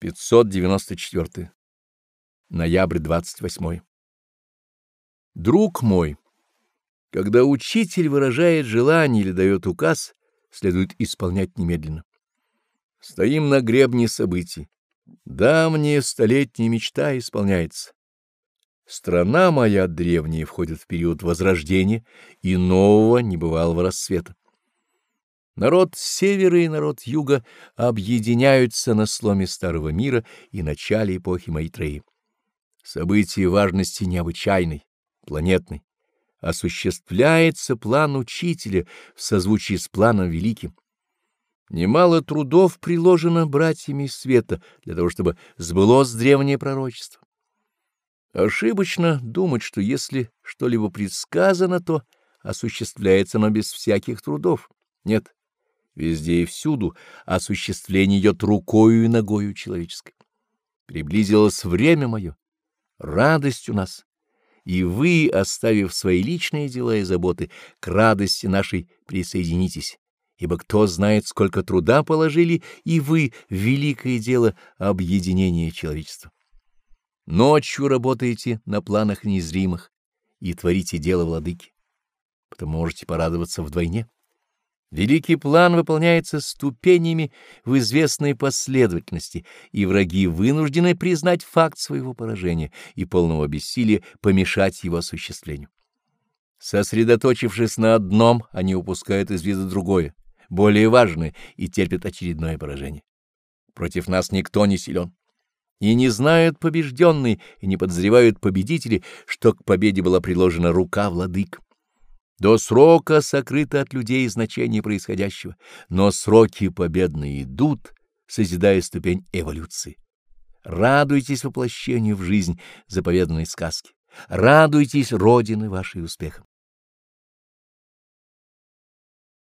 594. Ноябрь 28. Друг мой, когда учитель выражает желание или дает указ, следует исполнять немедленно. Стоим на гребне событий. Давняя столетняя мечта исполняется. Страна моя древняя входит в период возрождения и нового небывалого рассвета. Народ севера и народ юга объединяются на сломе старого мира и начале эпохи Майтреи. Событие важности необычайной, планетной. Осуществляется план учителя в созвучии с планом великим. Немало трудов приложено братьями света для того, чтобы сбылось древнее пророчество. Ошибочно думать, что если что-либо предсказано, то осуществляется оно без всяких трудов. Нет. Везде и всюду осуществление идет рукою и ногою человеческой. Приблизилось время мое, радость у нас, и вы, оставив свои личные дела и заботы, к радости нашей присоединитесь, ибо кто знает, сколько труда положили и вы великое дело объединения человечества. Ночью работаете на планах незримых и творите дело владыки, потому можете порадоваться вдвойне. Великий план выполняется ступенями в известной последовательности, и враги вынуждены признать факт своего поражения и полного бессилия помешать его осуществлению. Сосредоточившись на одном, они упускают из вида другое, более важное, и терпят очередное поражение. Против нас никто не силен. И не знают побежденные, и не подозревают победители, что к победе была приложена рука владык. До срока сокрыто от людей значение происходящего, но сроки победные идут, созидая ступень эволюции. Радуйтесь воплощению в жизнь заповеданной сказки, радуйтесь Родины вашей успехом.